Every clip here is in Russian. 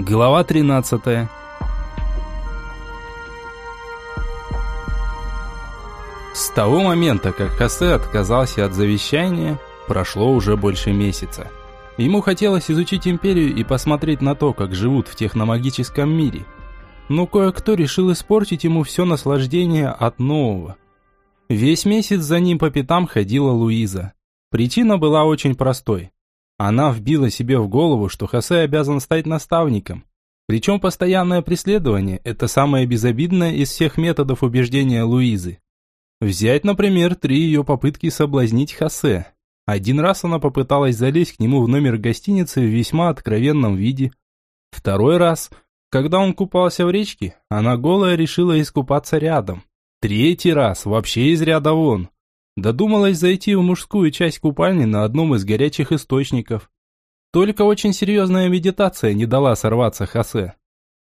Глава 13. С того момента, как Хосе отказался от завещания, прошло уже больше месяца. Ему хотелось изучить империю и посмотреть на то, как живут в техномагическом мире. Но кое-кто решил испортить ему все наслаждение от нового. Весь месяц за ним по пятам ходила Луиза. Причина была очень простой. Она вбила себе в голову, что Хосе обязан стать наставником. Причем постоянное преследование – это самое безобидное из всех методов убеждения Луизы. Взять, например, три ее попытки соблазнить Хосе. Один раз она попыталась залезть к нему в номер гостиницы в весьма откровенном виде. Второй раз, когда он купался в речке, она голая решила искупаться рядом. Третий раз, вообще из ряда вон. Додумалась зайти в мужскую часть купальни на одном из горячих источников. Только очень серьезная медитация не дала сорваться Хосе.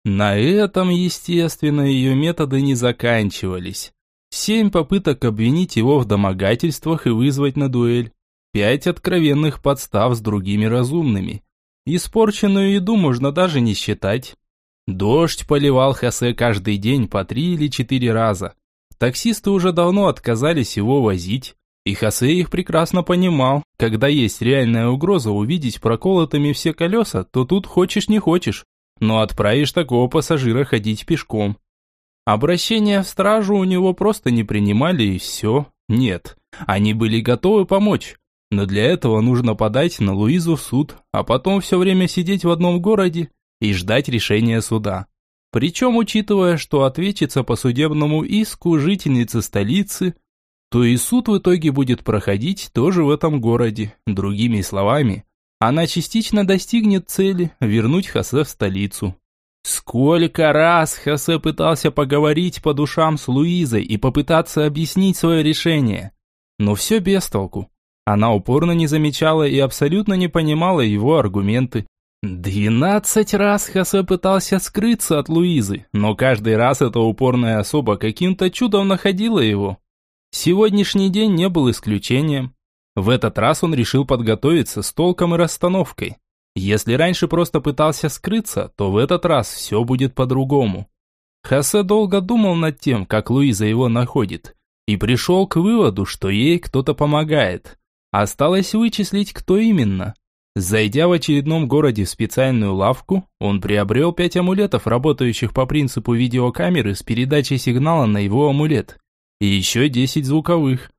На этом, естественно, ее методы не заканчивались. Семь попыток обвинить его в домогательствах и вызвать на дуэль. Пять откровенных подстав с другими разумными. Испорченную еду можно даже не считать. Дождь поливал Хосе каждый день по три или четыре раза. Таксисты уже давно отказались его возить, и Хосе их прекрасно понимал. Когда есть реальная угроза увидеть проколотыми все колеса, то тут хочешь не хочешь, но отправишь такого пассажира ходить пешком. Обращения в стражу у него просто не принимали и все. Нет, они были готовы помочь. Но для этого нужно подать на Луизу в суд, а потом все время сидеть в одном городе и ждать решения суда. Причем, учитывая, что ответчица по судебному иску жительница столицы, то и суд в итоге будет проходить тоже в этом городе. Другими словами, она частично достигнет цели вернуть Хосе в столицу. Сколько раз Хосе пытался поговорить по душам с Луизой и попытаться объяснить свое решение. Но все без толку. Она упорно не замечала и абсолютно не понимала его аргументы. Двенадцать раз Хосе пытался скрыться от Луизы, но каждый раз эта упорная особа каким-то чудом находила его. Сегодняшний день не был исключением. В этот раз он решил подготовиться с толком и расстановкой. Если раньше просто пытался скрыться, то в этот раз все будет по-другому. Хосе долго думал над тем, как Луиза его находит, и пришел к выводу, что ей кто-то помогает. Осталось вычислить, кто именно. Зайдя в очередном городе в специальную лавку, он приобрел пять амулетов, работающих по принципу видеокамеры с передачей сигнала на его амулет, и еще десять звуковых.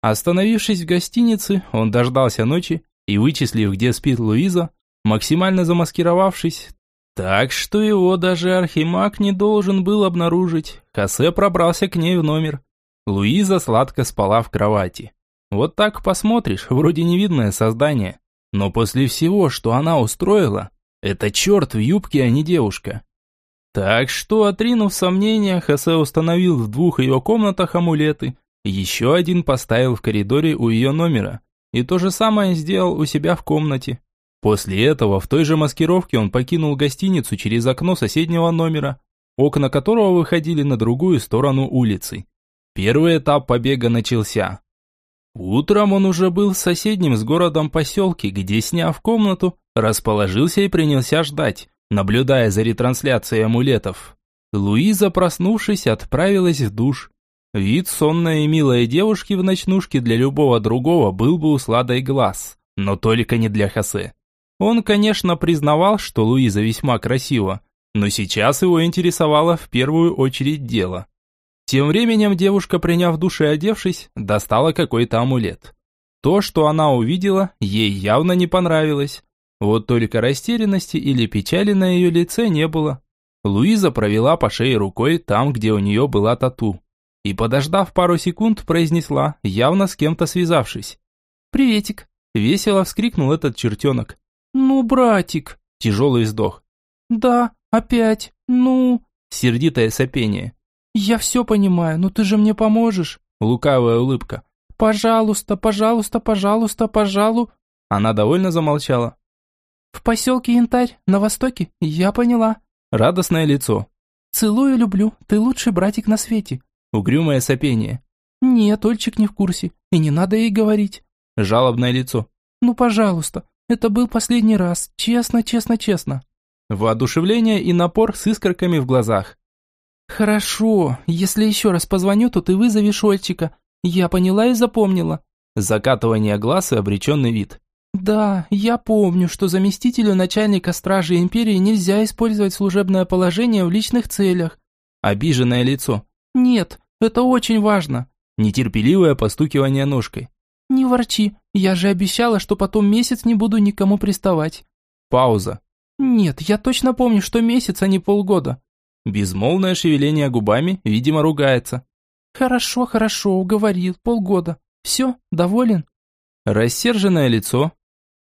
Остановившись в гостинице, он дождался ночи и, вычислив, где спит Луиза, максимально замаскировавшись, так что его даже архимаг не должен был обнаружить, Хосе пробрался к ней в номер. Луиза сладко спала в кровати. Вот так посмотришь, вроде невидное создание. Но после всего, что она устроила, это черт в юбке, а не девушка. Так что, отринув сомнения, Хосе установил в двух ее комнатах амулеты, еще один поставил в коридоре у ее номера, и то же самое сделал у себя в комнате. После этого в той же маскировке он покинул гостиницу через окно соседнего номера, окна которого выходили на другую сторону улицы. Первый этап побега начался. Утром он уже был в соседнем с городом поселке, где, сняв комнату, расположился и принялся ждать, наблюдая за ретрансляцией амулетов. Луиза, проснувшись, отправилась в душ. Вид сонной и милой девушки в ночнушке для любого другого был бы усладой глаз, но только не для Хосе. Он, конечно, признавал, что Луиза весьма красива, но сейчас его интересовало в первую очередь дело. Тем временем девушка, приняв душ и одевшись, достала какой-то амулет. То, что она увидела, ей явно не понравилось. Вот только растерянности или печали на ее лице не было. Луиза провела по шее рукой там, где у нее была тату. И, подождав пару секунд, произнесла, явно с кем-то связавшись. «Приветик!» – весело вскрикнул этот чертенок. «Ну, братик!» – тяжелый вздох. «Да, опять, ну...» – сердитое сопение. «Я все понимаю, но ты же мне поможешь?» Лукавая улыбка. «Пожалуйста, пожалуйста, пожалуйста, пожалуй...» Она довольно замолчала. «В поселке Янтарь, на востоке, я поняла». Радостное лицо. «Целую, люблю, ты лучший братик на свете». Угрюмое сопение. «Нет, Ольчик не в курсе, и не надо ей говорить». Жалобное лицо. «Ну, пожалуйста, это был последний раз, честно, честно, честно». Воодушевление и напор с искорками в глазах. «Хорошо, если еще раз позвоню, то ты вызовешь Ольчика. Я поняла и запомнила». Закатывание глаз и обреченный вид. «Да, я помню, что заместителю начальника стражи империи нельзя использовать служебное положение в личных целях». Обиженное лицо. «Нет, это очень важно». Нетерпеливое постукивание ножкой. «Не ворчи, я же обещала, что потом месяц не буду никому приставать». Пауза. «Нет, я точно помню, что месяц, а не полгода». Безмолвное шевеление губами, видимо, ругается. «Хорошо, хорошо, уговорил, полгода. Все, доволен?» Рассерженное лицо.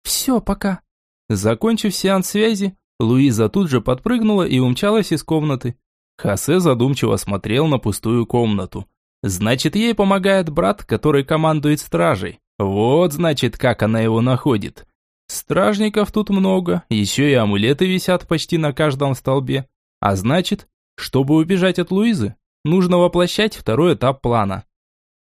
«Все, пока». Закончив сеанс связи, Луиза тут же подпрыгнула и умчалась из комнаты. Хосе задумчиво смотрел на пустую комнату. Значит, ей помогает брат, который командует стражей. Вот, значит, как она его находит. Стражников тут много, еще и амулеты висят почти на каждом столбе. А значит, чтобы убежать от Луизы, нужно воплощать второй этап плана.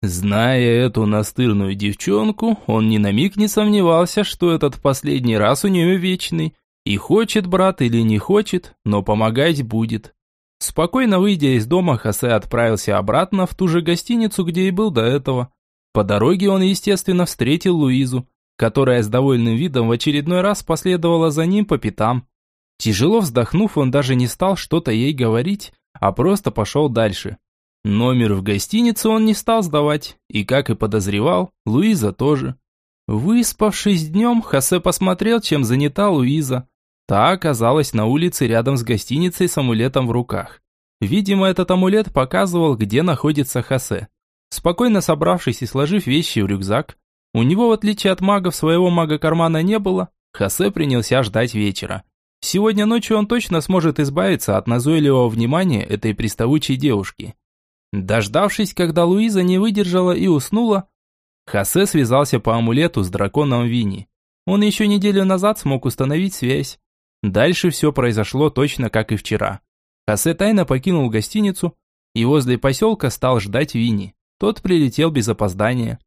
Зная эту настырную девчонку, он ни на миг не сомневался, что этот последний раз у нее вечный. И хочет брат или не хочет, но помогать будет. Спокойно выйдя из дома, Хосе отправился обратно в ту же гостиницу, где и был до этого. По дороге он, естественно, встретил Луизу, которая с довольным видом в очередной раз последовала за ним по пятам. Тяжело вздохнув, он даже не стал что-то ей говорить, а просто пошел дальше. Номер в гостинице он не стал сдавать, и, как и подозревал, Луиза тоже. Выспавшись днем, Хосе посмотрел, чем занята Луиза. Та оказалась на улице рядом с гостиницей с амулетом в руках. Видимо, этот амулет показывал, где находится Хосе. Спокойно собравшись и сложив вещи в рюкзак, у него, в отличие от магов, своего мага-кармана не было, Хосе принялся ждать вечера. Сегодня ночью он точно сможет избавиться от назойливого внимания этой приставучей девушки. Дождавшись, когда Луиза не выдержала и уснула, Хосе связался по амулету с драконом Вини. Он еще неделю назад смог установить связь. Дальше все произошло точно как и вчера. Хосе тайно покинул гостиницу и возле поселка стал ждать Вини. Тот прилетел без опоздания.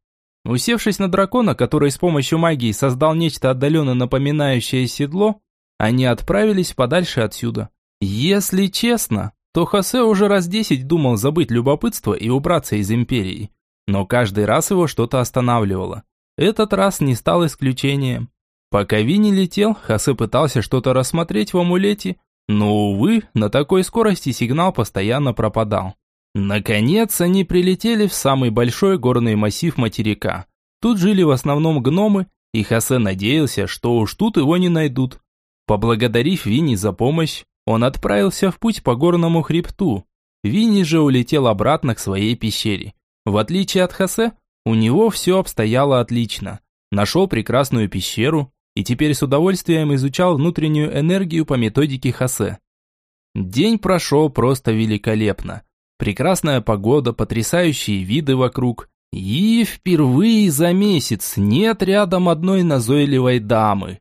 Усевшись на дракона, который с помощью магии создал нечто отдаленно напоминающее седло, они отправились подальше отсюда. Если честно, то Хосе уже раз десять думал забыть любопытство и убраться из империи. Но каждый раз его что-то останавливало. Этот раз не стал исключением. Пока Винни летел, Хосе пытался что-то рассмотреть в амулете, но, увы, на такой скорости сигнал постоянно пропадал. Наконец, они прилетели в самый большой горный массив материка. Тут жили в основном гномы, и Хосе надеялся, что уж тут его не найдут. Поблагодарив Винни за помощь, он отправился в путь по горному хребту. Винни же улетел обратно к своей пещере. В отличие от Хосе, у него все обстояло отлично. Нашел прекрасную пещеру и теперь с удовольствием изучал внутреннюю энергию по методике Хосе. День прошел просто великолепно. Прекрасная погода, потрясающие виды вокруг. И впервые за месяц нет рядом одной назойливой дамы.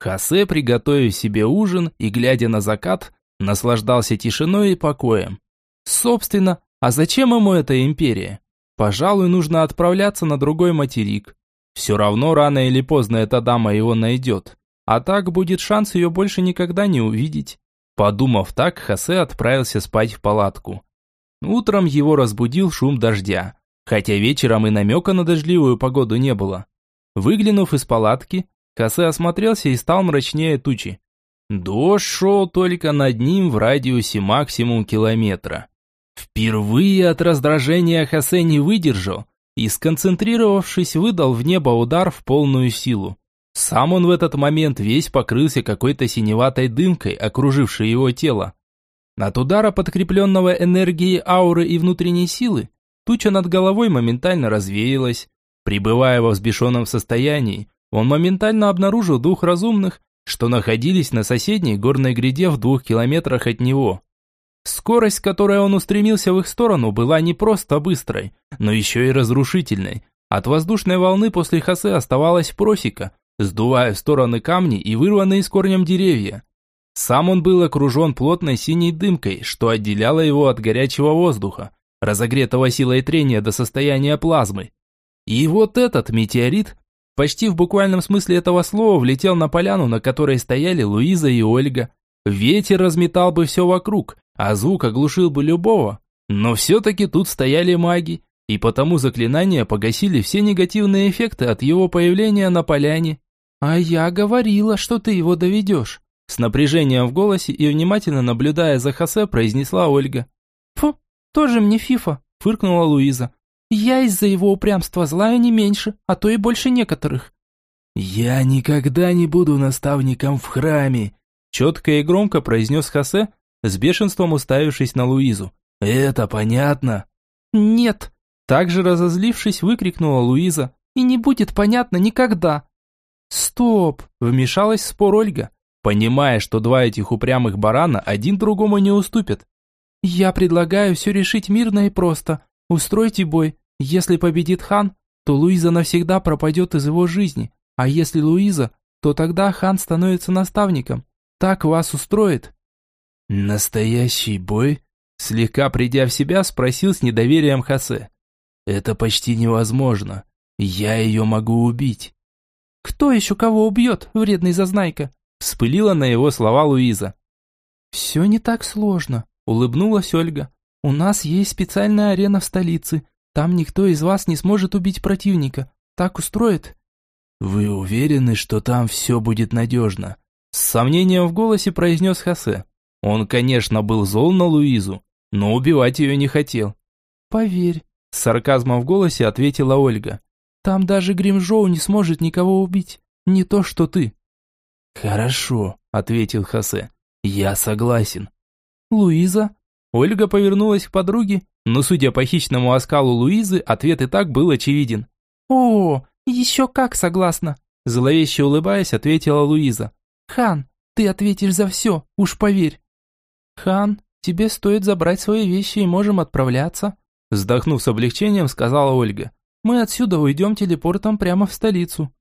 Хосе, приготовив себе ужин и глядя на закат, наслаждался тишиной и покоем. Собственно, а зачем ему эта империя? Пожалуй, нужно отправляться на другой материк. Все равно рано или поздно эта дама его найдет. А так будет шанс ее больше никогда не увидеть. Подумав так, Хосе отправился спать в палатку. Утром его разбудил шум дождя, хотя вечером и намека на дождливую погоду не было. Выглянув из палатки, Хосе осмотрелся и стал мрачнее тучи. Дождь шел только над ним в радиусе максимум километра. Впервые от раздражения Хосе не выдержал и, сконцентрировавшись, выдал в небо удар в полную силу. Сам он в этот момент весь покрылся какой-то синеватой дымкой, окружившей его тело. От удара, подкрепленного энергией ауры и внутренней силы, туча над головой моментально развеялась. Пребывая во взбешенном состоянии, он моментально обнаружил двух разумных, что находились на соседней горной гряде в двух километрах от него. Скорость, с которой он устремился в их сторону, была не просто быстрой, но еще и разрушительной. От воздушной волны после хосе оставалась просека, сдувая в стороны камни и вырванные с корнем деревья. Сам он был окружен плотной синей дымкой, что отделяло его от горячего воздуха, разогретого силой трения до состояния плазмы. И вот этот метеорит Почти в буквальном смысле этого слова влетел на поляну, на которой стояли Луиза и Ольга. Ветер разметал бы все вокруг, а звук оглушил бы любого. Но все-таки тут стояли маги, и потому заклинания погасили все негативные эффекты от его появления на поляне. «А я говорила, что ты его доведешь», с напряжением в голосе и внимательно наблюдая за Хосе, произнесла Ольга. «Фу, тоже мне фифа», фыркнула Луиза. «Я из-за его упрямства злая не меньше, а то и больше некоторых». «Я никогда не буду наставником в храме», четко и громко произнес Хосе, с бешенством уставившись на Луизу. «Это понятно?» «Нет», также разозлившись, выкрикнула Луиза. «И не будет понятно никогда!» «Стоп!» – вмешалась в спор Ольга, понимая, что два этих упрямых барана один другому не уступят. «Я предлагаю все решить мирно и просто. Устройте бой. Если победит хан, то Луиза навсегда пропадет из его жизни. А если Луиза, то тогда хан становится наставником. Так вас устроит?» «Настоящий бой?» Слегка придя в себя, спросил с недоверием Хосе. Это почти невозможно. Я ее могу убить. Кто еще кого убьет, вредный зазнайка? Вспылила на его слова Луиза. Все не так сложно, улыбнулась Ольга. У нас есть специальная арена в столице. Там никто из вас не сможет убить противника. Так устроит? Вы уверены, что там все будет надежно? С сомнением в голосе произнес Хосе. Он, конечно, был зол на Луизу, но убивать ее не хотел. Поверь, с сарказмом в голосе ответила Ольга. «Там даже Гримжоу не сможет никого убить. Не то, что ты». «Хорошо», — ответил Хосе. «Я согласен». «Луиза?» Ольга повернулась к подруге, но, судя по хищному оскалу Луизы, ответ и так был очевиден. «О, еще как согласна!» Зловеще улыбаясь, ответила Луиза. «Хан, ты ответишь за все, уж поверь». «Хан, тебе стоит забрать свои вещи и можем отправляться», Вздохнув с облегчением, сказала Ольга. «Мы отсюда уйдем телепортом прямо в столицу».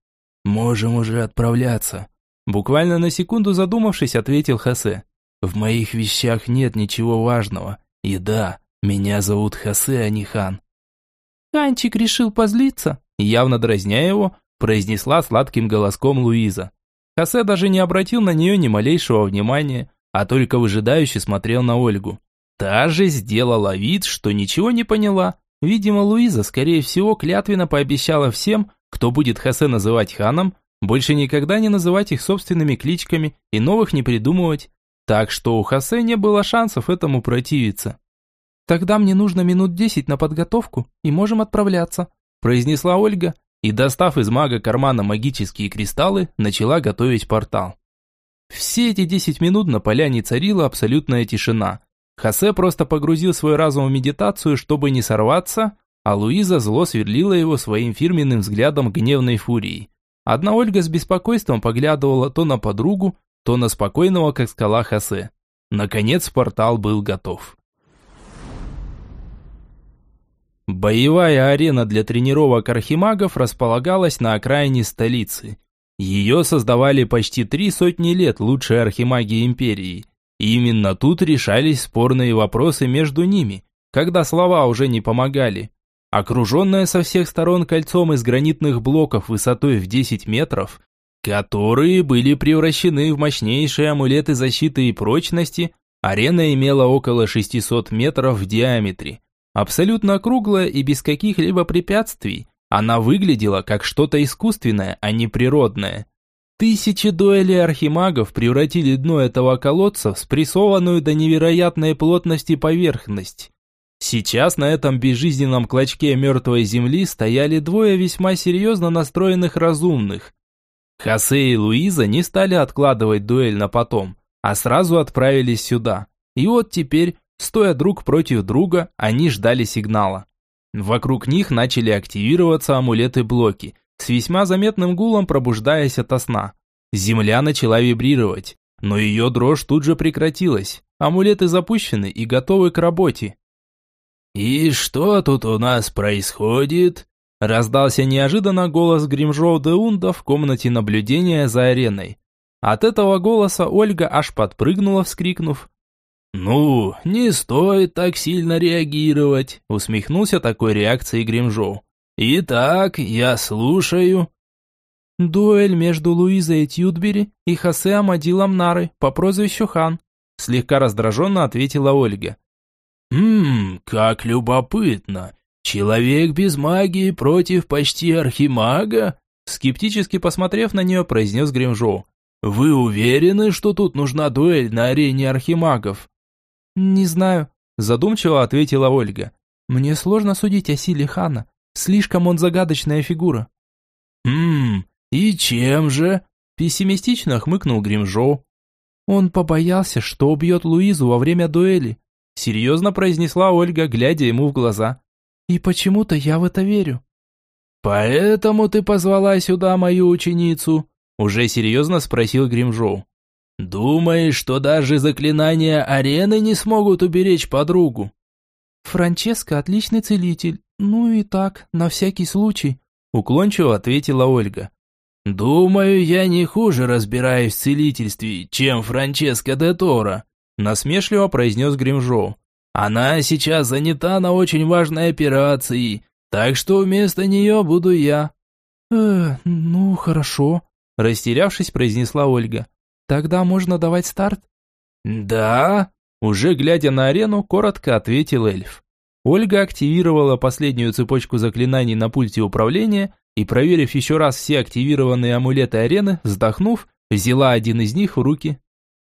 «Можем уже отправляться», буквально на секунду задумавшись, ответил Хосе. «В моих вещах нет ничего важного. И да, меня зовут Хосе, а не Хан». «Ханчик решил позлиться», явно дразня его, произнесла сладким голоском Луиза. Хосе даже не обратил на нее ни малейшего внимания, а только выжидающе смотрел на Ольгу. Та же сделала вид, что ничего не поняла. Видимо, Луиза, скорее всего, клятвенно пообещала всем, кто будет Хосе называть ханом, больше никогда не называть их собственными кличками и новых не придумывать. Так что у Хосе не было шансов этому противиться. «Тогда мне нужно минут десять на подготовку, и можем отправляться», произнесла Ольга и, достав из мага кармана магические кристаллы, начала готовить портал. Все эти десять минут на поляне царила абсолютная тишина – Хосе просто погрузил свой разум в медитацию, чтобы не сорваться, а Луиза зло сверлила его своим фирменным взглядом гневной фурии. Одна Ольга с беспокойством поглядывала то на подругу, то на спокойного, как скала Хосе. Наконец портал был готов. Боевая арена для тренировок архимагов располагалась на окраине столицы. Ее создавали почти три сотни лет лучшие архимаги империи – и именно тут решались спорные вопросы между ними, когда слова уже не помогали. Окруженная со всех сторон кольцом из гранитных блоков высотой в 10 метров, которые были превращены в мощнейшие амулеты защиты и прочности, арена имела около 600 метров в диаметре. Абсолютно круглая и без каких-либо препятствий, она выглядела как что-то искусственное, а не природное. Тысячи дуэлей архимагов превратили дно этого колодца в спрессованную до невероятной плотности поверхность. Сейчас на этом безжизненном клочке мертвой земли стояли двое весьма серьезно настроенных разумных. Хосе и Луиза не стали откладывать дуэль на потом, а сразу отправились сюда. И вот теперь, стоя друг против друга, они ждали сигнала. Вокруг них начали активироваться амулеты-блоки – с весьма заметным гулом пробуждаясь ото сна. Земля начала вибрировать, но ее дрожь тут же прекратилась. Амулеты запущены и готовы к работе. «И что тут у нас происходит?» Раздался неожиданно голос Гримжоу де Унда в комнате наблюдения за ареной. От этого голоса Ольга аж подпрыгнула, вскрикнув. «Ну, не стоит так сильно реагировать», усмехнулся такой реакцией Гримжоу. «Итак, я слушаю». Дуэль между Луизой Тьюдбери и Хосе Амадилом Нары по прозвищу Хан. Слегка раздраженно ответила Ольга. «Ммм, как любопытно. Человек без магии против почти архимага?» Скептически посмотрев на нее, произнес Гримжоу. «Вы уверены, что тут нужна дуэль на арене архимагов?» «Не знаю», задумчиво ответила Ольга. «Мне сложно судить о силе Хана. Слишком он загадочная фигура». «Хм, и чем же?» Пессимистично хмыкнул Гримжоу. Он побоялся, что убьет Луизу во время дуэли. Серьезно произнесла Ольга, глядя ему в глаза. И почему-то я в это верю. «Поэтому ты позвала сюда мою ученицу?» Уже серьезно спросил Гримжоу. «Думаешь, что даже заклинания арены не смогут уберечь подругу?» «Франческа отличный целитель. Ну и так, на всякий случай», уклончиво ответила Ольга. «Думаю, я не хуже разбираюсь в целительстве, чем Франческа де Торо», насмешливо произнес Гримжоу. «Она сейчас занята на очень важной операции, так что вместо нее буду я». «Э, ну хорошо», растерявшись, произнесла Ольга. «Тогда можно давать старт?» «Да?» Уже глядя на арену, коротко ответил эльф. Ольга активировала последнюю цепочку заклинаний на пульте управления и, проверив еще раз все активированные амулеты арены, вздохнув, взяла один из них в руки.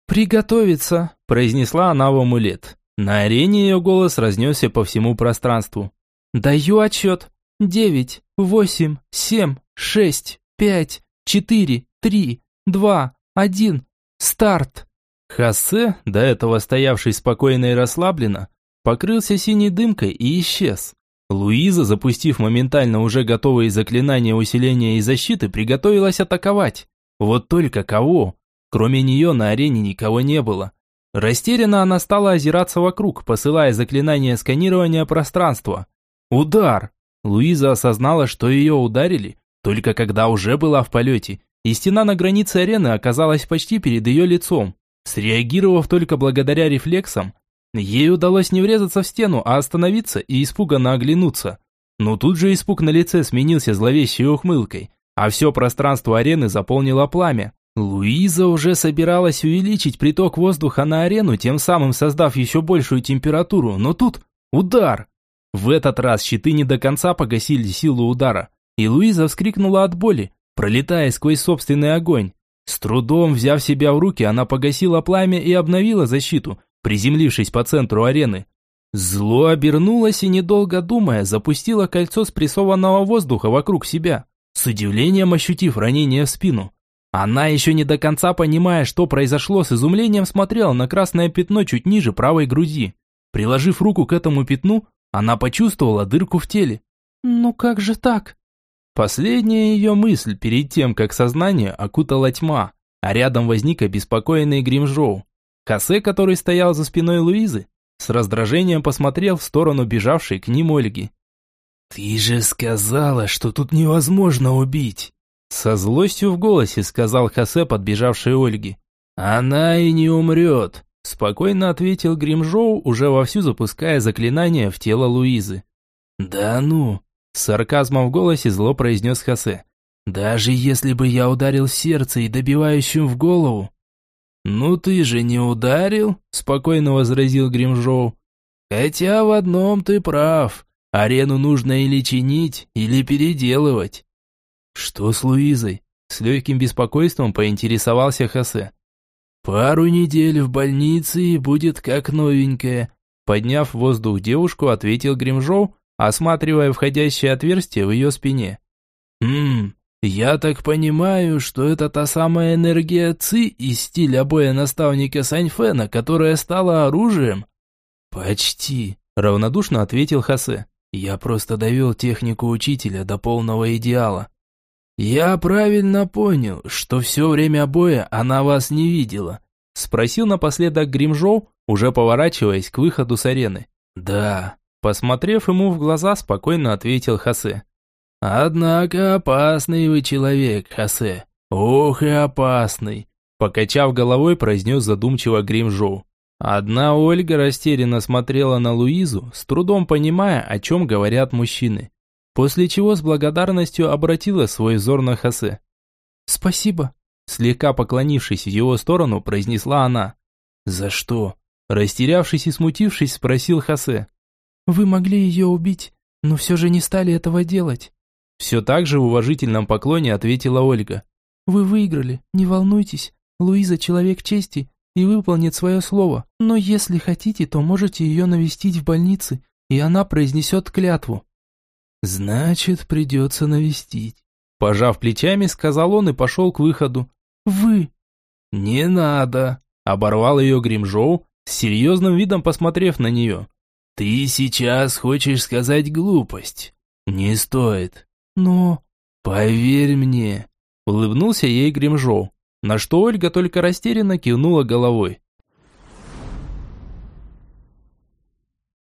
«Приготовиться!» – произнесла она в амулет. На арене ее голос разнесся по всему пространству. «Даю отчет. Девять, восемь, семь, шесть, пять, четыре, три, два, один. Старт!» Хосе, до этого стоявший спокойно и расслабленно, покрылся синей дымкой и исчез. Луиза, запустив моментально уже готовые заклинания усиления и защиты, приготовилась атаковать. Вот только кого? Кроме нее на арене никого не было. Растерянно она стала озираться вокруг, посылая заклинание сканирования пространства. Удар! Луиза осознала, что ее ударили, только когда уже была в полете, и стена на границе арены оказалась почти перед ее лицом. Среагировав только благодаря рефлексам, ей удалось не врезаться в стену, а остановиться и испуганно оглянуться. Но тут же испуг на лице сменился зловещей ухмылкой, а все пространство арены заполнило пламя. Луиза уже собиралась увеличить приток воздуха на арену, тем самым создав еще большую температуру, но тут удар. В этот раз щиты не до конца погасили силу удара, и Луиза вскрикнула от боли, пролетая сквозь собственный огонь. С трудом взяв себя в руки, она погасила пламя и обновила защиту, приземлившись по центру арены. Зло обернулось и, недолго думая, запустило кольцо спрессованного воздуха вокруг себя, с удивлением ощутив ранение в спину. Она еще не до конца понимая, что произошло, с изумлением смотрела на красное пятно чуть ниже правой груди. Приложив руку к этому пятну, она почувствовала дырку в теле. «Ну как же так?» Последняя ее мысль перед тем, как сознание окутала тьма, а рядом возник обеспокоенный Гримжоу. Хосе, который стоял за спиной Луизы, с раздражением посмотрел в сторону бежавшей к ним Ольги. «Ты же сказала, что тут невозможно убить!» Со злостью в голосе сказал Хосе, подбежавшей Ольге. «Она и не умрет!» Спокойно ответил Гримжоу, уже вовсю запуская заклинание в тело Луизы. «Да ну!» С сарказмом в голосе зло произнес Хосе. «Даже если бы я ударил сердце и добивающим в голову». «Ну ты же не ударил?» – спокойно возразил Гримжоу. «Хотя в одном ты прав. Арену нужно или чинить, или переделывать». «Что с Луизой?» – с легким беспокойством поинтересовался Хосе. «Пару недель в больнице и будет как новенькая», – подняв в воздух девушку, ответил Гримжоу, осматривая входящее отверстие в ее спине. «Хм, я так понимаю, что это та самая энергия Ци из стиля боя наставника Саньфена, которая стала оружием?» «Почти», – равнодушно ответил Хосе. «Я просто довел технику учителя до полного идеала». «Я правильно понял, что все время боя она вас не видела?» Спросил напоследок Гримжоу, уже поворачиваясь к выходу с арены. «Да», Посмотрев ему в глаза, спокойно ответил Хосе. «Однако опасный вы человек, Хосе. Ох и опасный!» Покачав головой, произнес задумчиво Гримжоу. Одна Ольга растерянно смотрела на Луизу, с трудом понимая, о чем говорят мужчины. После чего с благодарностью обратила свой взор на Хосе. «Спасибо», – слегка поклонившись в его сторону, произнесла она. «За что?» – растерявшись и смутившись, спросил Хосе. «Вы могли ее убить, но все же не стали этого делать». Все так же в уважительном поклоне ответила Ольга. «Вы выиграли, не волнуйтесь. Луиза человек чести и выполнит свое слово. Но если хотите, то можете ее навестить в больнице, и она произнесет клятву». «Значит, придется навестить». Пожав плечами, сказал он и пошел к выходу. «Вы...» «Не надо», – оборвал ее Гримжоу, с серьезным видом посмотрев на нее. «Ты сейчас хочешь сказать глупость. Не стоит. Но... Поверь мне. Улыбнулся ей Гримжоу, на что Ольга только растерянно кивнула головой.